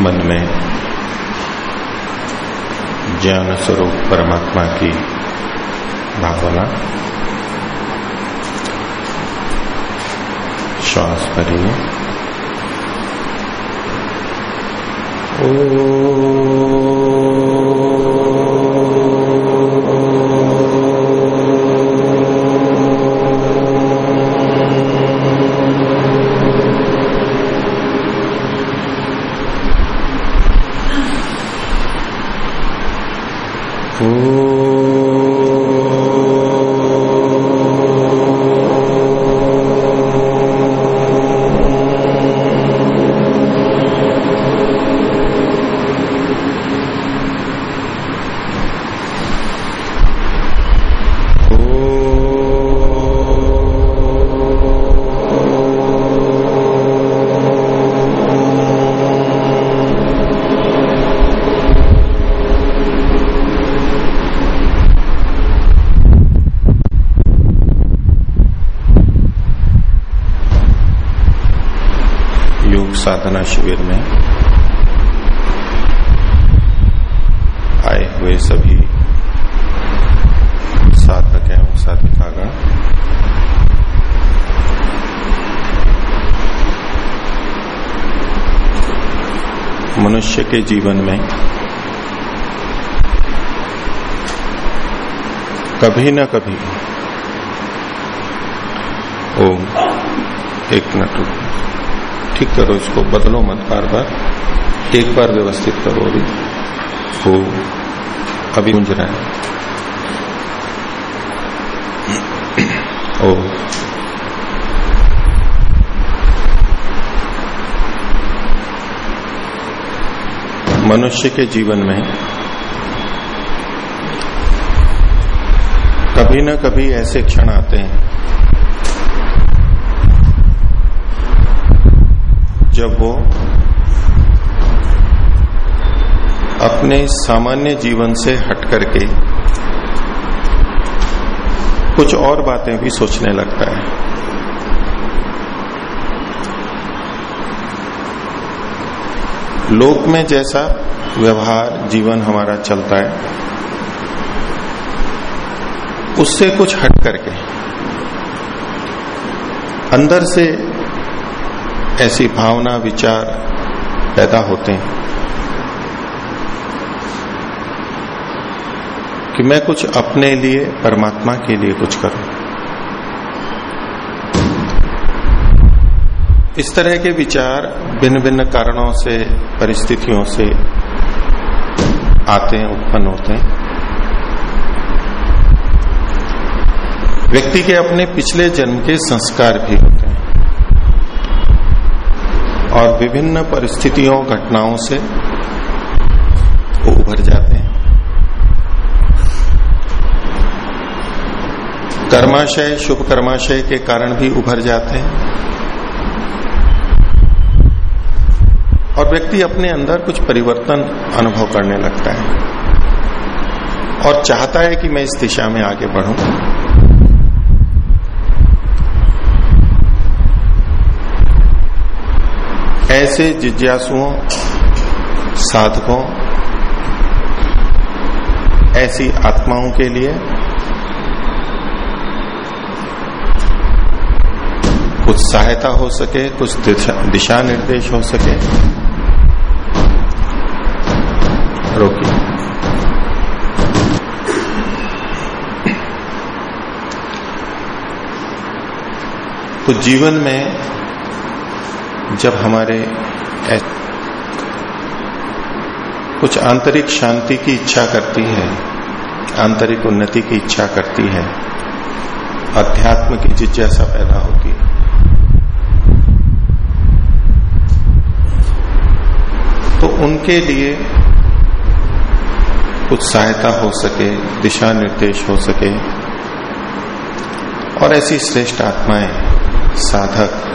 मन में ज्ञान स्वरूप परमात्मा की भावना श्वास भरिए ओ साधना शिविर में आए हुए सभी साधक एवं साधिकागण। मनुष्य के जीवन में कभी न कभी ओम एक मिनट रुको ठीक करो इसको, बदलो मत बार बार एक बार व्यवस्थित करो अभी हो अभी गुंज रहा है। ओ मनुष्य के जीवन में कभी न कभी ऐसे क्षण आते हैं जब वो अपने सामान्य जीवन से हट करके कुछ और बातें भी सोचने लगता है। लोक में जैसा व्यवहार, जीवन हमारा चलता है, उससे कुछ हट करके, अंदर से ऐसी भावना, विचार पैदा होते हैं। कि मैं कुछ अपने लिए, परमात्मा के लिए कुछ करूँ। इस तरह के विचार भिन्न भिन्न कारणों से, परिस्थितियों से आते हैं, उत्पन्न होते हैं। व्यक्ति के अपने पिछले जन्म के संस्कार भी होते हैं। और विभिन्न परिस्थितियों, घटनाओं से वो उभर जाते हैं। कर्माशय शुभ कर्माशय के कारण भी उभर जाते हैं। और व्यक्ति अपने अंदर कुछ परिवर्तन अनुभव करने लगता है और चाहता है कि मैं इस दिशा में आगे बढ़ूं। ऐसे जिज्ञासुओं, साधकों, ऐसी आत्माओं के लिए कुछ सहायता हो सके, कुछ दिशा निर्देश हो सके। रोकिए। तो जीवन में जब हमारे कुछ आंतरिक शांति की इच्छा करती है, आंतरिक उन्नति की इच्छा करती है, अध्यात्म की जिज्ञासा पैदा होती है। तो उनके लिए कुछ सहायता हो सके दिशा निर्देश हो सके, और ऐसी श्रेष्ठ आत्माएँ, साधक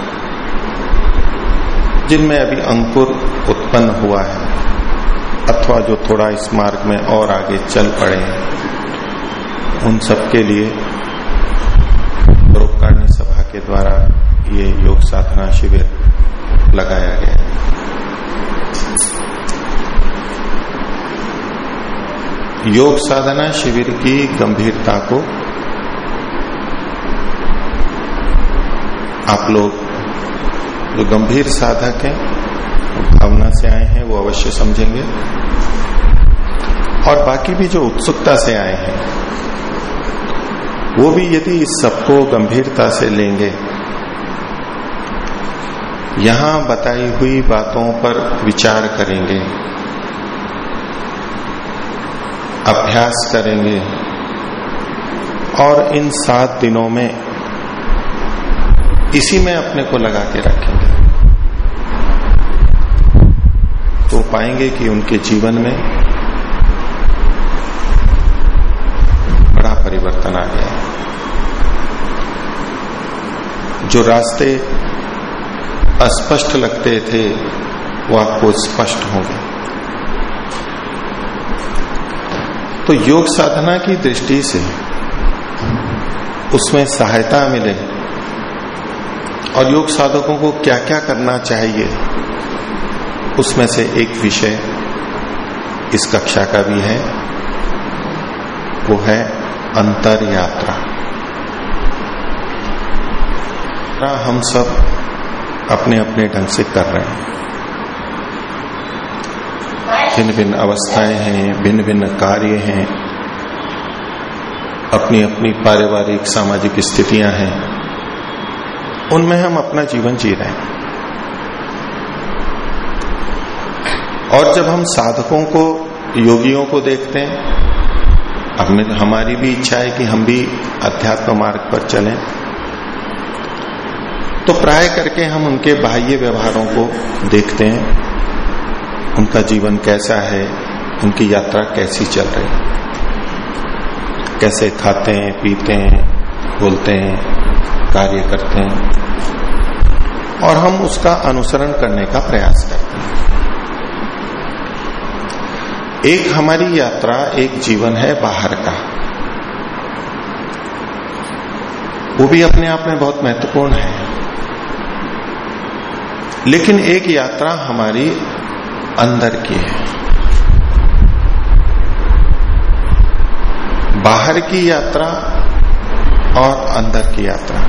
जिनमें अभी अंकुर उत्पन्न हुआ है, अथवा जो थोड़ा इस मार्ग में और आगे चल पड़े हैं, उन सबके लिए परोपकारिणी सभा के द्वारा ये योग साधना शिविर लगाया गया है। योग साधना शिविर की गंभीरता को आप लोग जो गंभीर साधक हैं भावना से आए हैं, वो अवश्य समझेंगे। और बाकी भी जो उत्सुकता से आए हैं, वो भी यदि इस सबको गंभीरता से लेंगे, यहाँ बताई हुई बातों पर विचार करेंगे, अभ्यास करेंगे, और इन सात दिनों में इसी में अपने को लगा के रखेंगे तो पाएँगे कि उनके जीवन में बड़ा परिवर्तन आ गया जो रास्ते अस्पष्ट लगते थे, वो आपको स्पष्ट होंगे। तो योग साधना की दृष्टि से उसमें सहायता मिले और योग साधकों को क्या क्या करना चाहिए उसमें से एक विषय इस कक्षा का भी है, वो है अंतर यात्रा हम सब अपने अपने ढंग से कर रहे हैं? भिन्न भिन्न अवस्थाएँ हैं भिन्न भिन्न कार्य हैं अपनी अपनी पारिवारिक, सामाजिक स्थितियाँ हैं, उनमें हम अपना जीवन जी रहे हैं। और जब हम साधकों को, योगियों को देखते हैं हमें हमारी भी इच्छा है कि हम भी अध्यात्म मार्ग पर चलें। तो प्राय करके हम उनके बाह्य व्यवहारों को देखते हैं। उनका जीवन कैसा है? उनकी यात्रा कैसी चल रही है? कैसे खाते हैं, पीते हैं, बोलते हैं, कार्य करते हैं? और हम उसका अनुसरण करने का प्रयास करते हैं। एक हमारी यात्रा, एक जीवन है बाहर का। वो भी अपने आप में बहुत महत्वपूर्ण है। लेकिन एक यात्रा हमारी अंदर की है। बाहर की यात्रा और अंदर की यात्रा।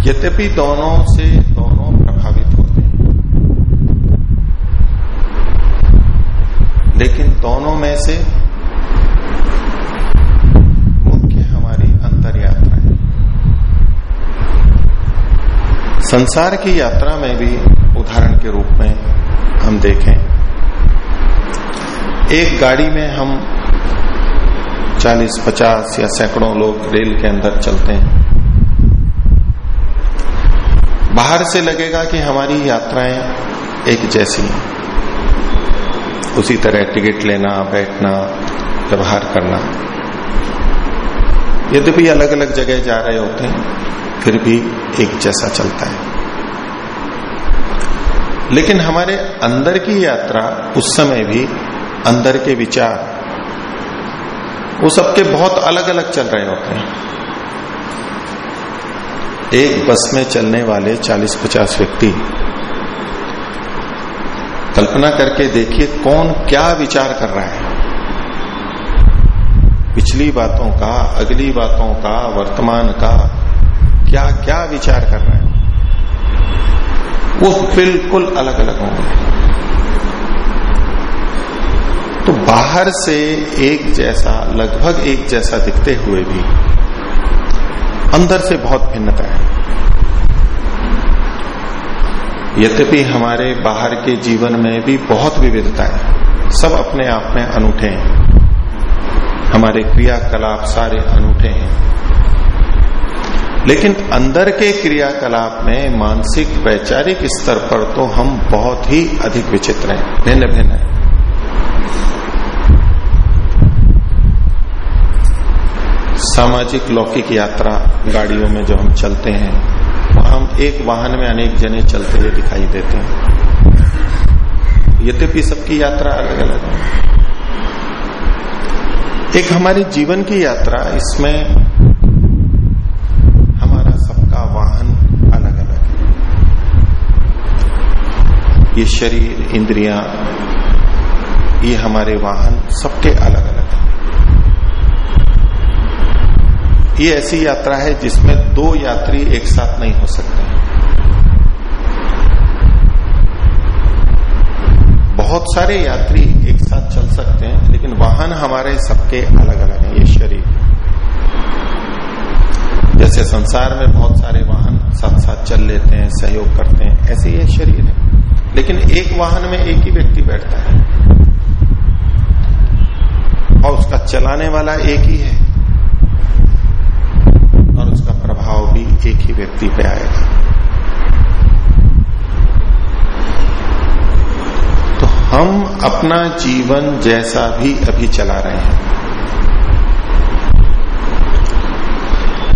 यद्यपि दोनों से लेकिन दोनों में से मुख्य हमारी अंतर यात्रा है। संसार की यात्रा में भी उदाहरण के रूप में हम देखें। एक गाड़ी में हम 40, 50 या सैकड़ों लोग रेल के अंदर चलते हैं। बाहर से लगेगा कि हमारी यात्राएँ एक जैसी हैं। उसी तरह टिकट लेना, बैठना, व्यवहार करना। यद्यपि अलग अलग जगह जा रहे होते हैं, फिर भी एक जैसा चलता है। लेकिन हमारे अंदर की यात्रा, उस समय भी अंदर के विचार, वो सबके बहुत अलग अलग चल रहे होते हैं। एक बस में चलने वाले 40-50 व्यक्ति कल्पना करके देखिए कौन क्या विचार कर रहा है। पिछली बातों का, अगली बातों का, वर्तमान का क्या क्या विचार कर रहा है। वो बिल्कुल अलग अलग होंगे। तो बाहर से एक जैसा, लगभग एक जैसा दिखते हुए भी, अंदर से बहुत भिन्नता है। यद्यपि हमारे बाहर के जीवन में भी बहुत विविधता है, सब अपने आप में अनूठे हैं। हमारे क्रियाकलाप सारे अनूठे हैं। लेकिन अंदर के क्रियाकलाप में मानसिक, वैचारिक स्तर पर तो हम बहुत ही अधिक विचित्र हैं भिन्न भिन्न है। सामाजिक लौकिक यात्रा गाड़ियों में जो हम चलते हैं हम एक वाहन में अनेक जने चलते हुए दिखाई देते हैं। यद्यपि सबकी यात्रा अलग अलग है। एक हमारी जीवन की यात्रा, इसमें हमारा सबका वाहन अलग अलग है। ये शरीर, इंद्रियाँ, ये हमारे वाहन सबके अलग अलग है ये ऐसी यात्रा है जिसमें दो यात्री एक साथ नहीं हो सकते। बहुत सारे यात्री एक साथ चल सकते हैं, लेकिन वाहन हमारे सबके अलग अलग हैं, ये शरीर। जैसे संसार में बहुत सारे वाहन साथ साथ चल लेते हैं, सहयोग करते हैं, ऐसे ये शरीर है। लेकिन एक वाहन में एक ही व्यक्ति बैठता है और उसका चलाने वाला एक ही है और प्रभाव भी एक ही व्यक्ति पे आएगा तो हम अपना जीवन जैसा भी अभी चला रहे हैं।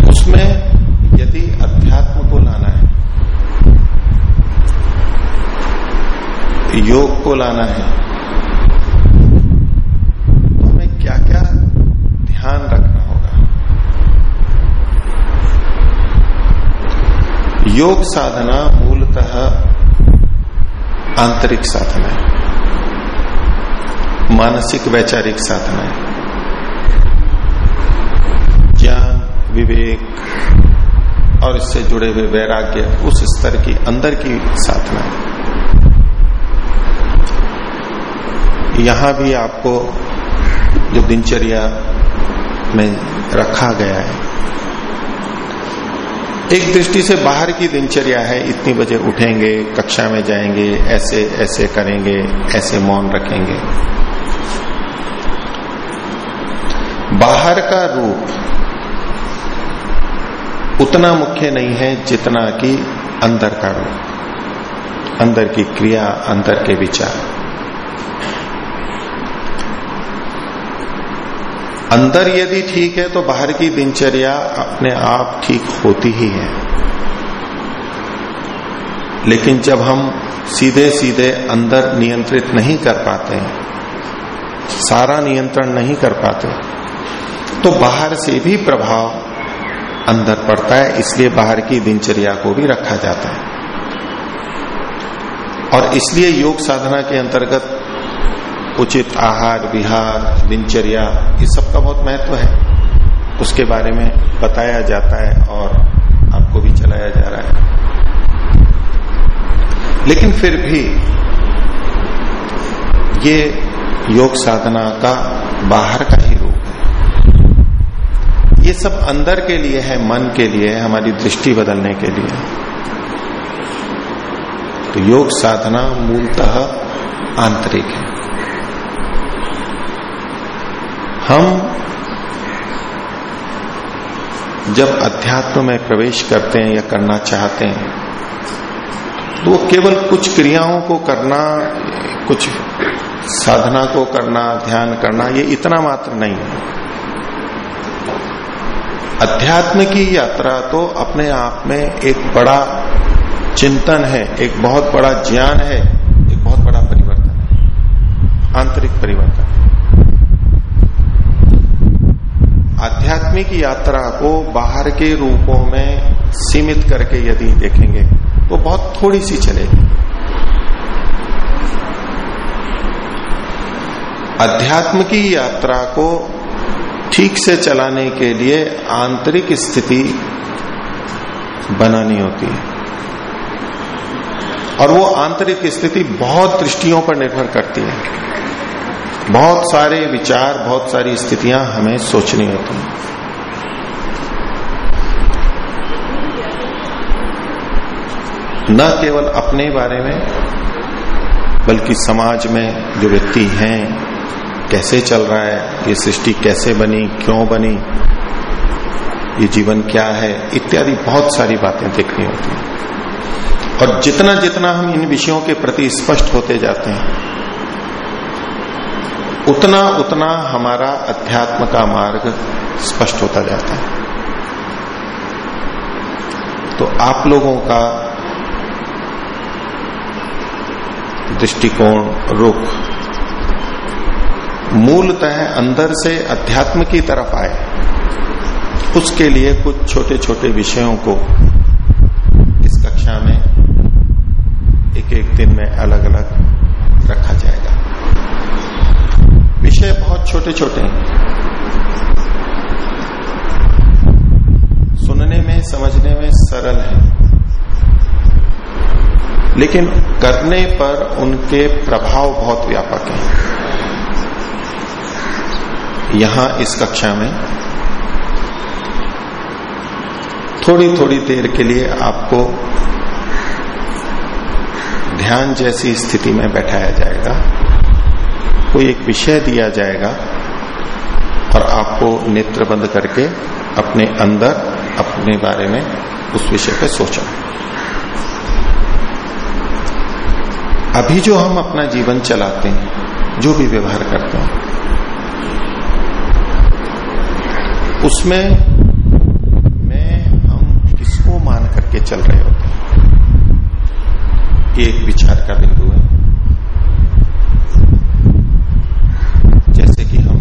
उसमें यदि अध्यात्म को लाना है, योग को लाना है तो हमें क्या क्या ध्यान रखना होगा योग साधना मूलतः आंतरिक साधना है। मानसिक, वैचारिक साधना है। ज्ञान, विवेक और इससे जुड़े हुए वैराग्य उस स्तर की अंदर की साधना है। यहाँ भी आपको जो दिनचर्या में रखा गया है एक दृष्टि से बाहर की दिनचर्या है, इतनी बजे उठेंगे, कक्षा में जाएँगे, ऐसे ऐसे करेंगे, ऐसे मौन रखेंगे। बाहर का रूप उतना मुख्य नहीं है जितना कि अंदर का रूप। अंदर की क्रिया, अंदर के विचार। अंदर यदि ठीक है तो बाहर की दिनचर्या अपने आप ठीक होती ही है। लेकिन जब हम सीधे सीधे अंदर नियंत्रित नहीं कर पाते हैं, सारा नियंत्रण नहीं कर पाते तो बाहर से भी प्रभाव अंदर पड़ता है, इसलिए बाहर की दिनचर्या को भी रखा जाता है। और इसलिए योग साधना के अंतर्गत उचित आहार, विहार, दिनचर्या इस सब का बहुत महत्व है। उसके बारे में बताया जाता है और आपको भी चलाया जा रहा है। लेकिन फिर भी ये योग साधना का बाहर का ही रूप है। ये सब अंदर के लिए है, मन के लिए है, हमारी दृष्टि बदलने के लिए। तो योग साधना मूलतः आंतरिक है। हम जब अध्यात्म में प्रवेश करते हैं या करना चाहते हैं तो वो केवल कुछ क्रियाओं को करना, कुछ साधना को करना, ध्यान करना, ये इतना मात्र नहीं है। अध्यात्म की यात्रा तो अपने आप में एक बड़ा चिंतन है, एक बहुत बड़ा ज्ञान है, एक बहुत बड़ा परिवर्तन है, आंतरिक परिवर्तन। आध्यात्मिक यात्रा को बाहर के रूपों में सीमित करके यदि देखेंगे तो बहुत थोड़ी सी चलेगी। अध्यात्म की यात्रा को ठीक से चलाने के लिए आंतरिक स्थिति बनानी होती है। और वो आंतरिक स्थिति बहुत दृष्टियों पर निर्भर करती है। बहुत सारे विचार, बहुत सारी स्थितियाँ हमें सोचनी होती हैं। न केवल अपने बारे में, बल्कि समाज में जो व्यक्ति हैं, कैसे चल रहा है, ये सृष्टि कैसे बनी, क्यों बनी, ये जीवन क्या है, इत्यादि बहुत सारी बातें देखनी होती हैं। और जितना जितना हम इन विषयों के प्रति स्पष्ट होते जाते हैं उतना उतना हमारा अध्यात्म का मार्ग स्पष्ट होता जाता है। तो आप लोगों का दृष्टिकोण रुख मूलतः अंदर से अध्यात्म की तरफ़ आए। उसके लिए कुछ छोटे छोटे विषयों को इस कक्षा में एक एक दिन में अलग अलग रखा बहुत छोटे छोटे हैं सुनने में, समझने में सरल है। लेकिन करने पर उनके प्रभाव बहुत व्यापक हैं। यहाँ इस कक्षा में थोड़ी थोड़ी देर के लिए आपको ध्यान जैसी स्थिति में बैठाया जाएगा। कोई एक विषय दिया जाएगा और आपको नेत्र बंद करके अपने अंदर, अपने बारे में उस विषय पे सोचना अभी जो हम अपना जीवन चलाते हैं, जो भी व्यवहार करते हैं, उसमें मैं, हम किसको मान करके चल रहे होते हैं? एक विचार का बिंदु है जैसे कि हम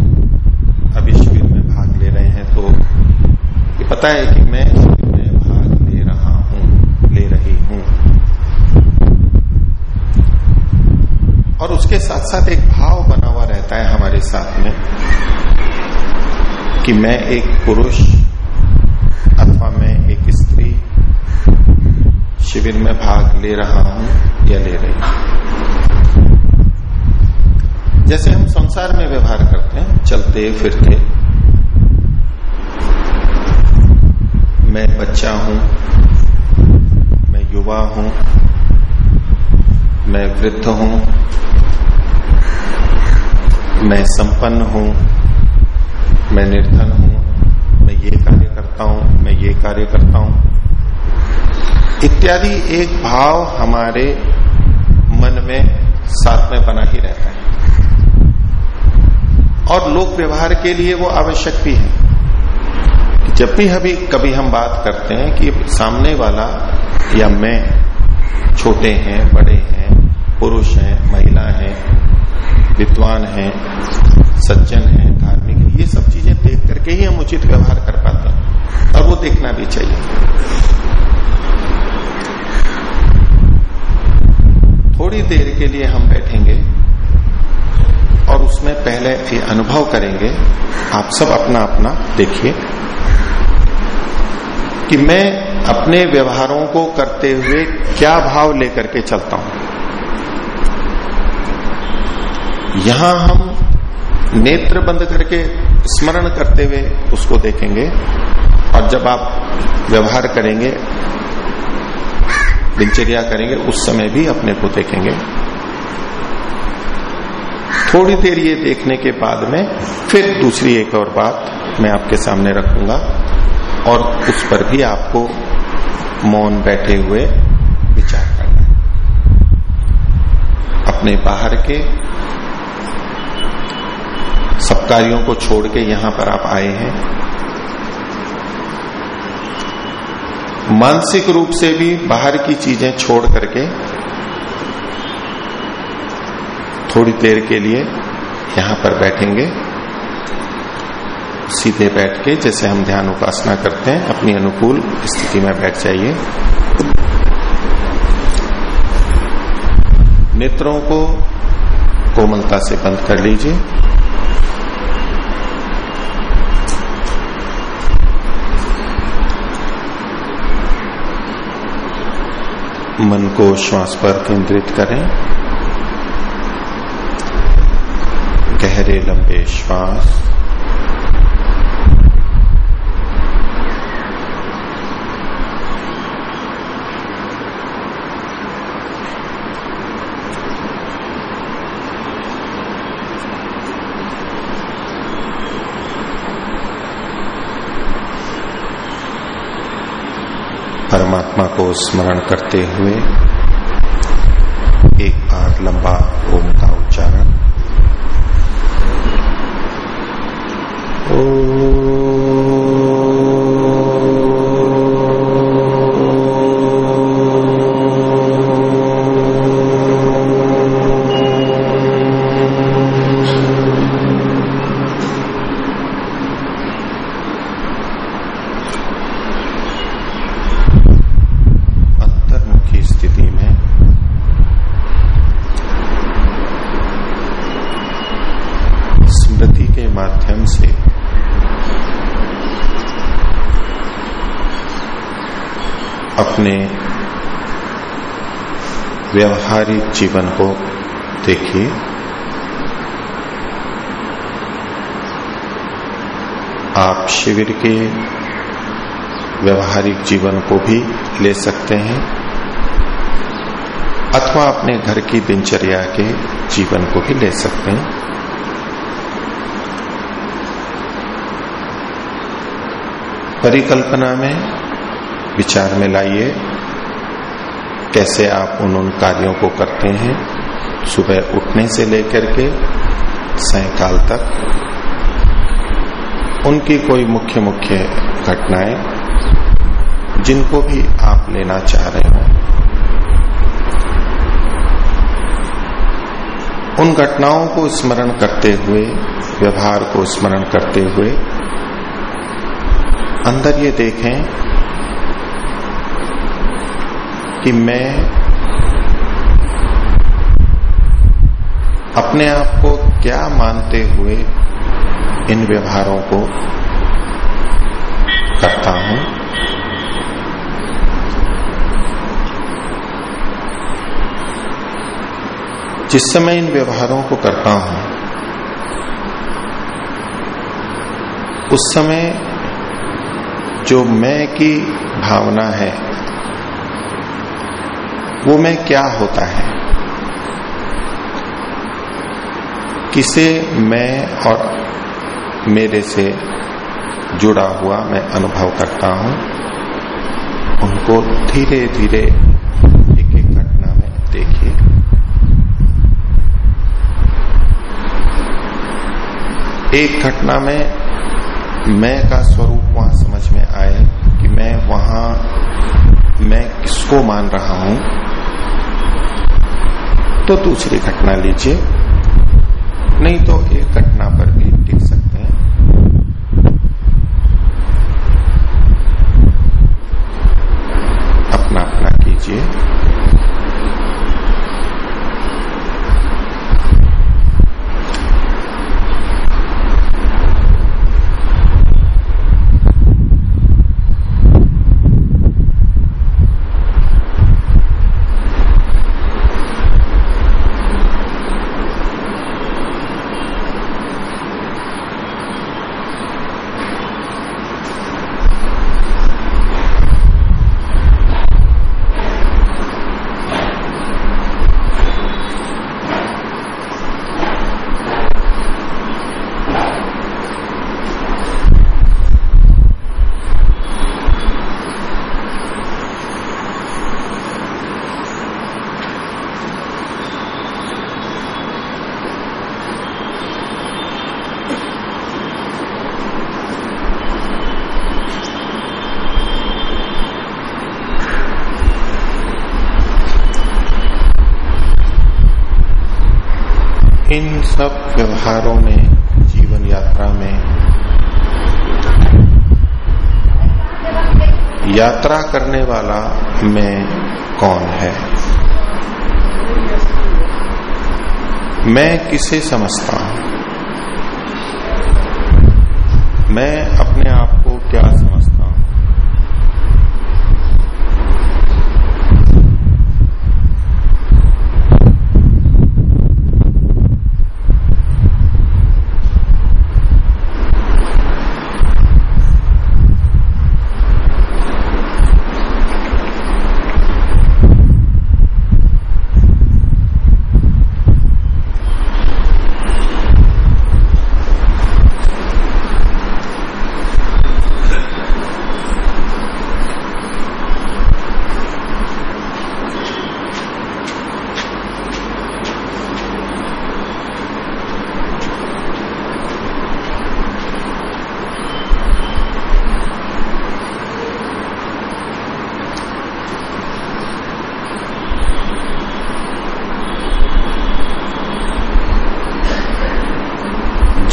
अभी शिविर में भाग ले रहे हैं तो ये पता है कि मैं शिविर में भाग ले रहा हूँ, ले रही हूँ। और उसके साथ साथ एक भाव बना हुआ रहता है हमारे साथ में, कि मैं एक पुरुष अथवा मैं एक स्त्री शिविर में भाग ले रहा हूँ या ले रही हूँ। जैसे हम संसार में व्यवहार करते हैं, चलते, फिरते मैं बच्चा हूँ, मैं युवा हूँ, मैं वृद्ध हूँ, मैं संपन्न हूँ, मैं निर्धन हूँ, मैं ये कार्य करता हूँ, मैं ये कार्य करता हूँ। इत्यादि एक भाव हमारे मन में साथ में बना ही रहता है। और लोक व्यवहार के लिए वो आवश्यक भी है। जब भी अभी कभी हम बात करते हैं कि सामने वाला या मैं छोटे हैं, बड़े हैं, पुरुष हैं, महिला हैं, विद्वान हैं, सज्जन हैं, धार्मिक ये सब चीज़ें देख करके ही हम उचित व्यवहार कर पाते हैं। और वो देखना भी चाहिए। थोड़ी देर के लिए हम बैठेंगे और उसमें पहले ये अनुभव करेंगे। आप सब अपना अपना देखिए। कि मैं अपने व्यवहारों को करते हुए क्या भाव लेकर के चलता हूँ। यहाँ हम नेत्र बंद करके स्मरण करते हुए उसको देखेंगे और जब आप व्यवहार करेंगे, दिनचर्या करेंगे, उस समय भी अपने को देखेंगे। थोड़ी देर ये देखने के बाद में फिर दूसरी एक और बात मैं आपके सामने रखूँगा। और उस पर भी आपको मौन बैठे हुए विचार करना है। अपने बाहर के सब कार्यों को छोड़ के यहाँ पर आप आए हैं। मानसिक रूप से भी बाहर की चीज़ें छोड़ करके थोड़ी देर के लिए यहाँ पर बैठेंगे। सीधे बैठ के, जैसे हम ध्यान उपासना करते हैं, अपनी अनुकूल स्थिति में बैठ जाइए। नेत्रों को कोमलता से बंद कर लीजिए। मन को श्वास पर केंद्रित करें। गहरे लंबे श्वास परमात्मा को स्मरण करते हुए एक बार लंबा ओम का माध्यम से। अपने व्यवहारिक जीवन को देखिए। आप शिविर के व्यवहारिक जीवन को भी ले सकते हैं, अथवा अपने घर की दिनचर्या के जीवन को भी ले सकते हैं। परिकल्पना में विचार में लाइए, कैसे आप उन उन कार्यों को करते हैं। सुबह उठने से लेकर के सायकाल तक उनकी कोई मुख्य मुख्य घटनाएँ जिनको भी आप लेना चाह रहे हो। उन घटनाओं को स्मरण करते हुए, व्यवहार को स्मरण करते हुए अंदर ये देखें कि मैं अपने आप को क्या मानते हुए इन व्यवहारों को करता हूँ। जिस समय इन व्यवहारों को करता हूँ, उस समय जो मैं की भावना है, वो मैं क्या होता है? किसे मैं और मेरे से जुड़ा हुआ मैं अनुभव करता हूँ? उनको धीरे धीरे एक एक घटना में देखिए। एक घटना में मैं का स्वरूप वहाँ समझ में आए कि मैं वहाँ, मैं किसको मान रहा हूँ? तो दूसरी घटना लीजिए। नहीं तो एक घटना पर भी टिक सकते हैं अपना अपना कीजिए इन सब व्यवहारों में जीवन यात्रा में यात्रा करने वाला मैं कौन है मैं किसे समझता हूँ? मैं अपने आप को क्या समझता हूँ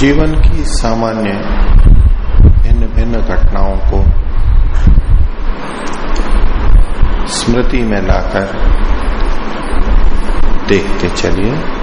जीवन की सामान्य भिन्न भिन्न घटनाओं को स्मृति में लाकर देखते चलिए।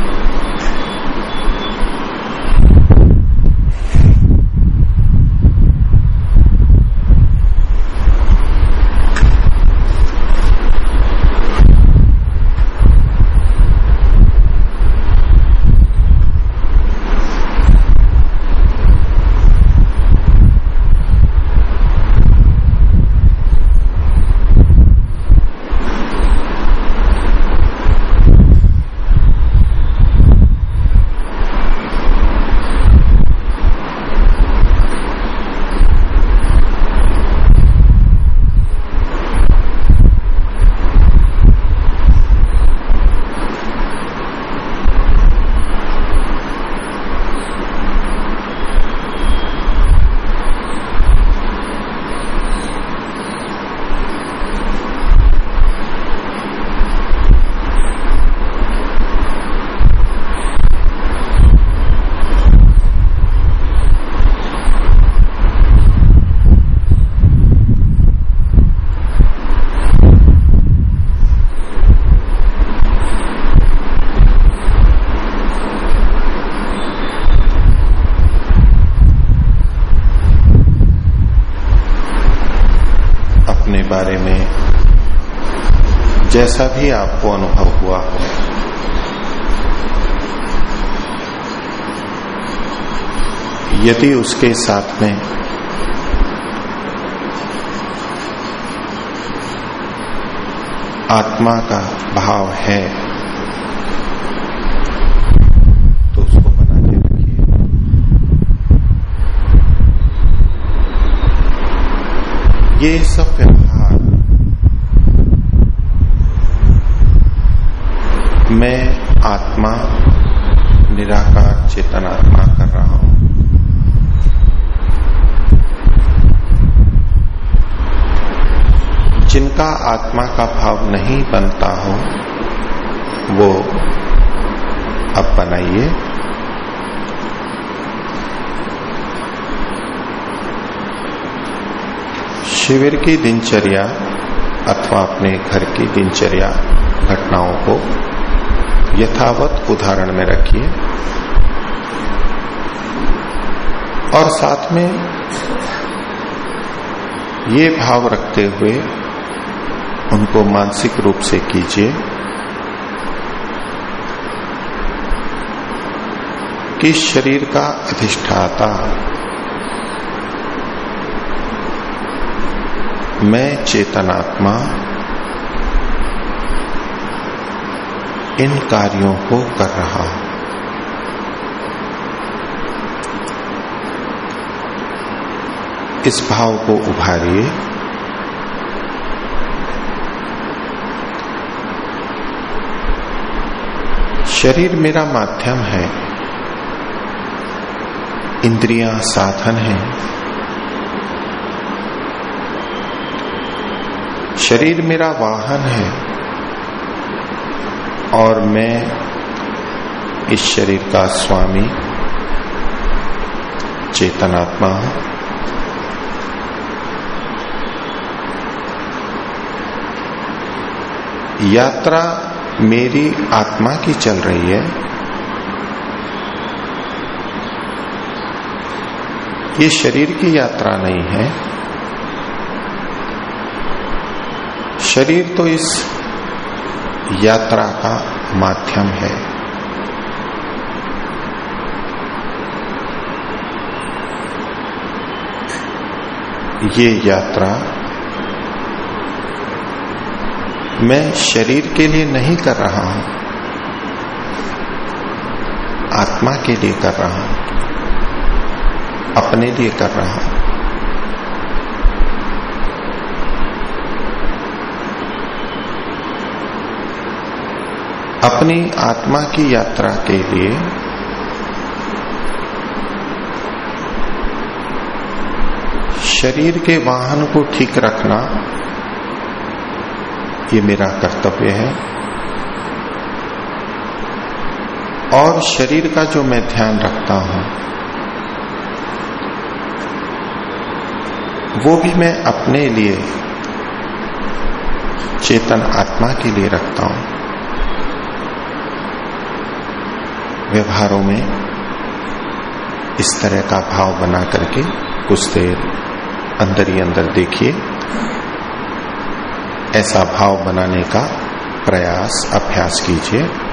जैसा भी आपको अनुभव हुआ हो। यदि उसके साथ में आत्मा का भाव है तो उसको बना के रखिए। ये सब व्यवहार मैं आत्मा, निराकार, चेतन आत्मा कर रहा हूँ। जिनका आत्मा का भाव नहीं बनता हो, वो अब बनाइए। शिविर की दिनचर्या अथवा अपने घर की दिनचर्या घटनाओं को यथावत उदाहरण में रखिए। और साथ में ये भाव रखते हुए उनको मानसिक रूप से कीजिए कि शरीर का अधिष्ठाता, मैं चेतनात्मा इन कार्यों को कर रहा। हूँ इस भाव को उभारिए। शरीर मेरा माध्यम है। इंद्रियाँ साधन है। शरीर मेरा वाहन है। और मैं इस शरीर का स्वामी, चेतनात्मा हूँ। यात्रा मेरी आत्मा की चल रही है। ये शरीर की यात्रा नहीं है। शरीर तो इस यात्रा का माध्यम है। ये यात्रा मैं शरीर के लिए नहीं कर रहा हूँ, आत्मा के लिए कर रहा हूँ, अपने लिए कर रहा हूँ। अपनी आत्मा की यात्रा के लिए शरीर के वाहन को ठीक रखना ये मेरा कर्तव्य है। और शरीर का जो मैं ध्यान रखता हूँ, वो भी मैं अपने लिए चेतन आत्मा के लिए रखता हूँ। व्यवहारों में इस तरह का भाव बना करके कुछ देर अंदर ही अंदर देखिए। ऐसा भाव बनाने का प्रयास, अभ्यास कीजिए।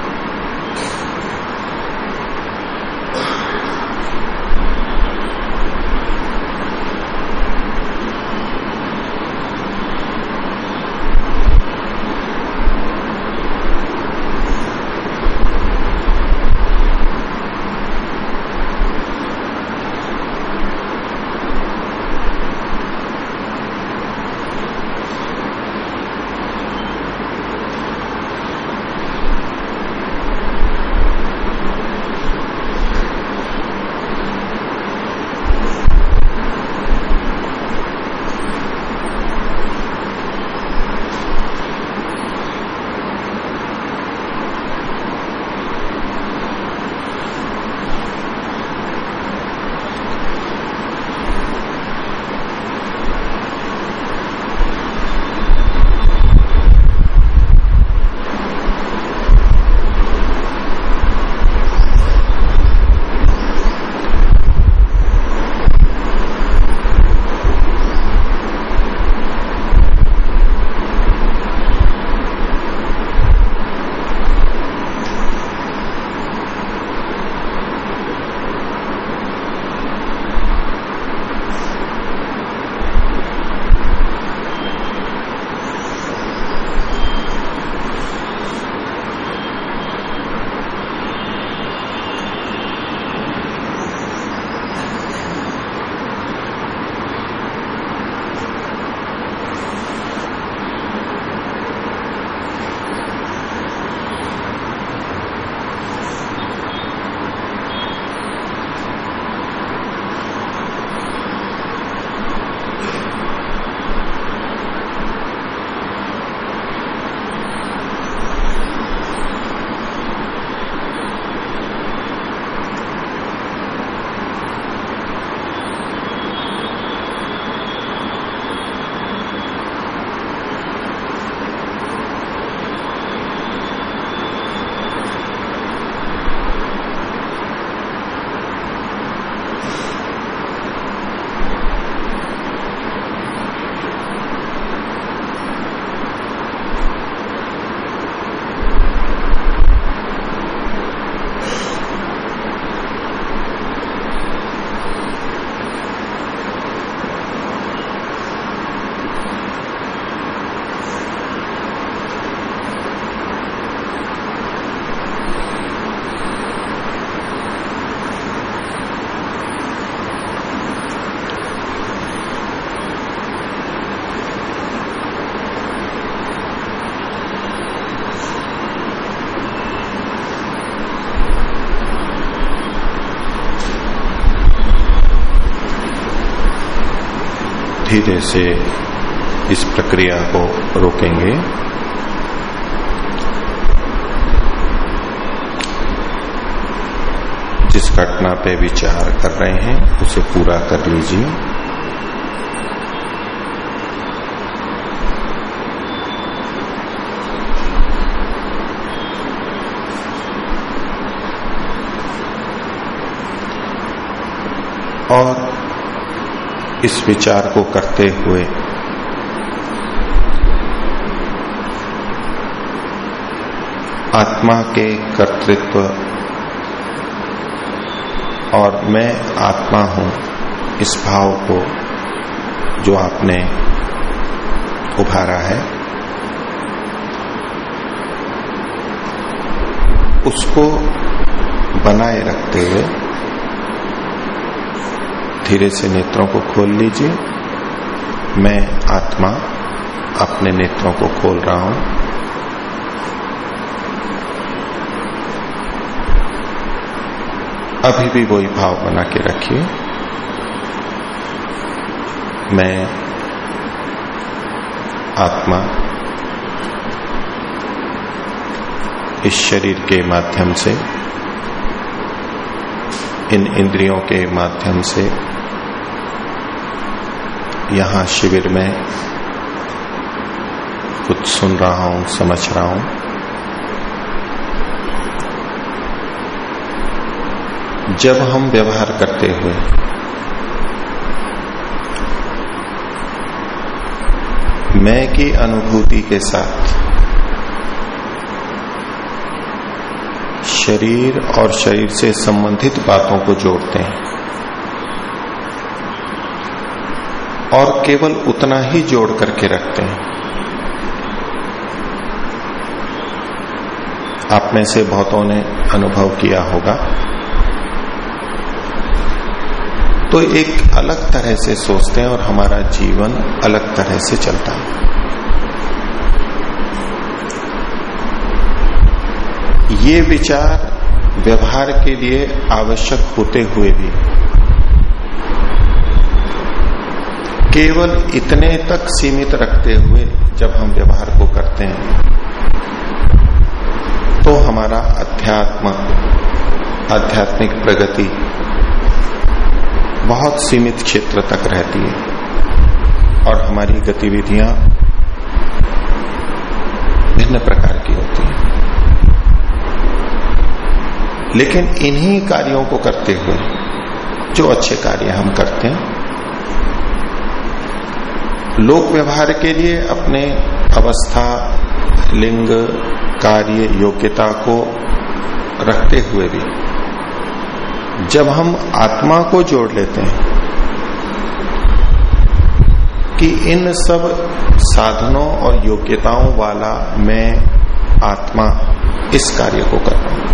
धीरे से इस प्रक्रिया को रोकेंगे। जिस घटना पे विचार कर रहे हैं, उसे पूरा कर लीजिए और इस विचार को करते हुए। आत्मा के कर्तृत्व। और मैं आत्मा हूँ इस भाव को जो आपने उभारा है। उसको बनाए रखते हुए धीरे से नेत्रों को खोल लीजिए। मैं आत्मा अपने नेत्रों को खोल रहा हूँ। अभी भी वही भाव बना के रखिए। मैं आत्मा इस शरीर के माध्यम से, इन इंद्रियों के माध्यम से यहाँ शिविर में कुछ सुन रहा हूँ, समझ रहा हूँ। जब हम व्यवहार करते हुए मैं की अनुभूति के साथ शरीर और शरीर से संबंधित बातों को जोड़ते हैं और केवल उतना ही जोड़ करके रखते हैं। आप में से बहुतों ने अनुभव किया होगा। तो एक अलग तरह से सोचते हैं और हमारा जीवन अलग तरह से चलता है। ये विचार व्यवहार के लिए आवश्यक होते हुए भी केवल इतने तक सीमित रखते हुए जब हम व्यवहार को करते हैं तो हमारा अध्यात्म, आध्यात्मिक प्रगति बहुत सीमित क्षेत्र तक रहती है और हमारी गतिविधियाँ भिन्न प्रकार की होती हैं। लेकिन इन्हीं कार्यों को करते हुए जो अच्छे कार्य हम करते हैं लोक व्यवहार के लिए अपने अवस्था, लिंग, कार्य, योग्यता को रखते हुए भी जब हम आत्मा को जोड़ लेते हैं कि इन सब साधनों और योग्यताओं वाला मैं आत्मा इस कार्य को कर रहा हूँ।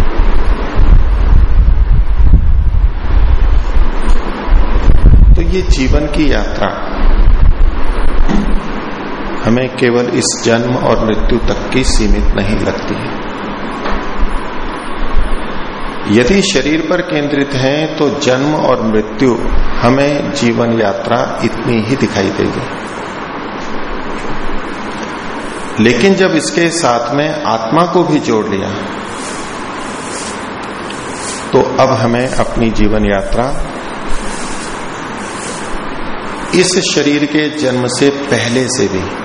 तो ये जीवन की यात्रा हमें केवल इस जन्म और मृत्यु तक की सीमित नहीं लगती है। यदि शरीर पर केंद्रित है तो जन्म और मृत्यु हमें जीवन यात्रा इतनी ही दिखाई देगी। लेकिन जब इसके साथ में आत्मा को भी जोड़ लिया तो अब हमें अपनी जीवन यात्रा इस शरीर के जन्म से पहले से भी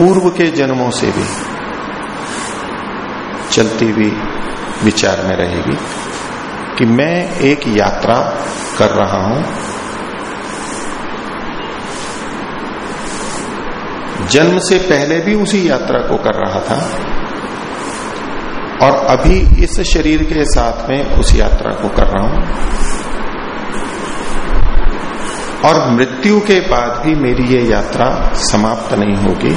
पूर्व के जन्मों से भी चलती हुई विचार में रहेगी कि मैं एक यात्रा कर रहा हूँ। जन्म से पहले भी उसी यात्रा को कर रहा था और अभी इस शरीर के साथ में उस यात्रा को कर रहा हूँ। और मृत्यु के बाद भी मेरी ये यात्रा समाप्त नहीं होगी।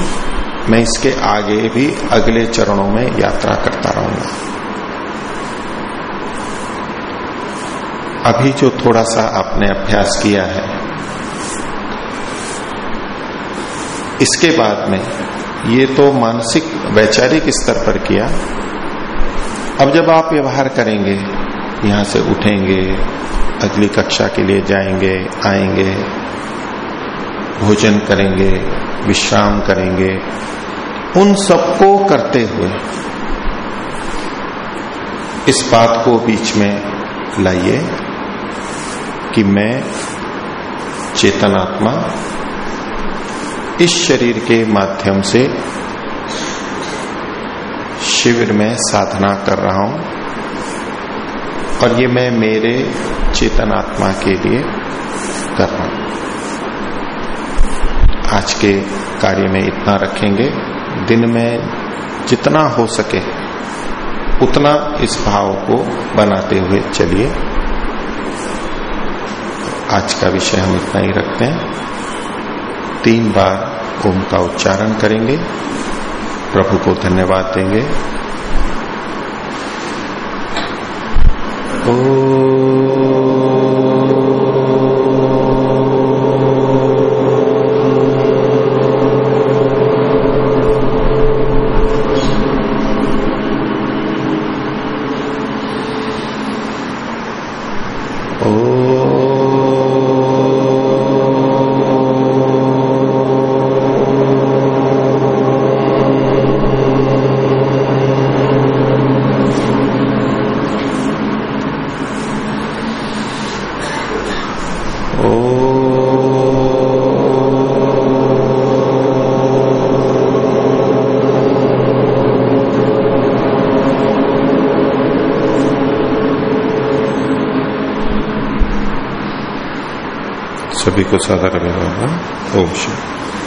मैं इसके आगे भी अगले चरणों में यात्रा करता रहूँगा। अभी जो थोड़ा सा आपने अभ्यास किया है, इसके बाद में ये तो मानसिक, वैचारिक स्तर पर किया। अब जब आप व्यवहार करेंगे, यहाँ से उठेंगे, अगली कक्षा के लिए जाएँगे, आएँगे भोजन करेंगे, विश्राम करेंगे। उन सबको करते हुए इस बात को बीच में लाइए कि मैं चेतनात्मा इस शरीर के माध्यम से शिविर में साधना कर रहा हूँ और ये मैं मेरे चेतनात्मा के लिए कर रहा हूँ। आज के कार्य में इतना रखेंगे। दिन में जितना हो सके उतना इस भाव को बनाते हुए चलिए। आज का विषय हम इतना ही रखते हैं। तीन बार ओम का उच्चारण करेंगे। प्रभु को धन्यवाद देंगे। ओ को साधारण ओम शिव